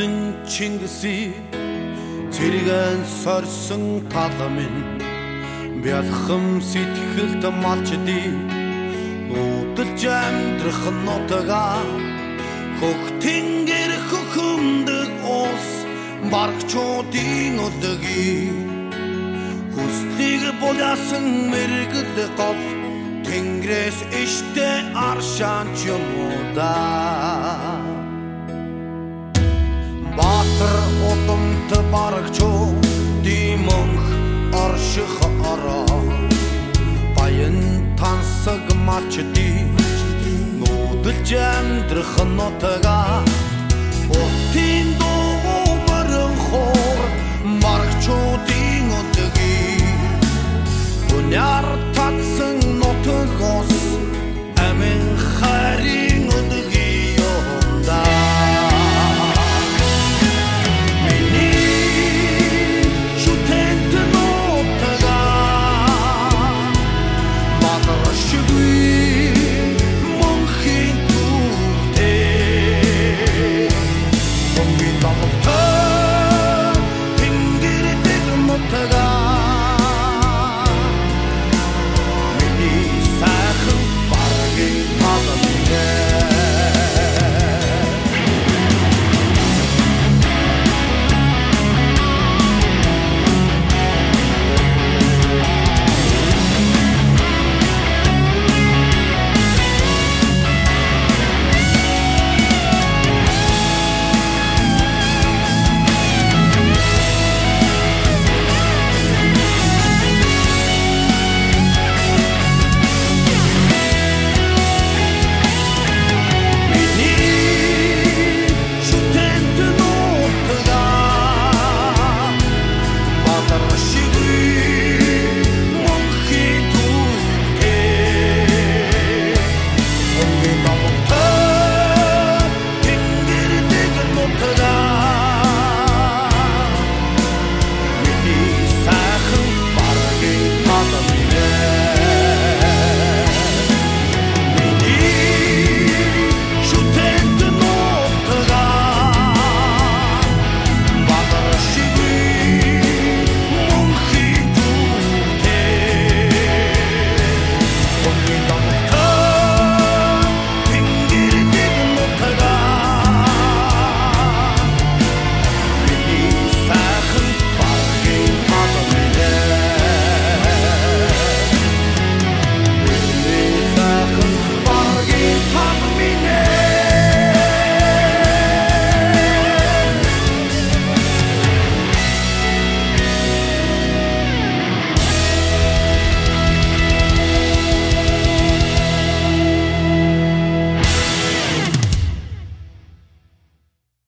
эзэн Чингисийн цэргэн сорсон таламын бялхам сэтгэлд малчди нүүдэлж амьдрах нутага. Хөх тэнгэр хөхөмдөг ус баргчуудын өдөгийг хүслийг булаасан мэрэгэл гол тэнгэрээс иште аршаан ч юм уу да Батар удамт баргчуу димонх орших ороо. Баян тансаг марчди нүүдэлж амьдрах нутага father a chagrin.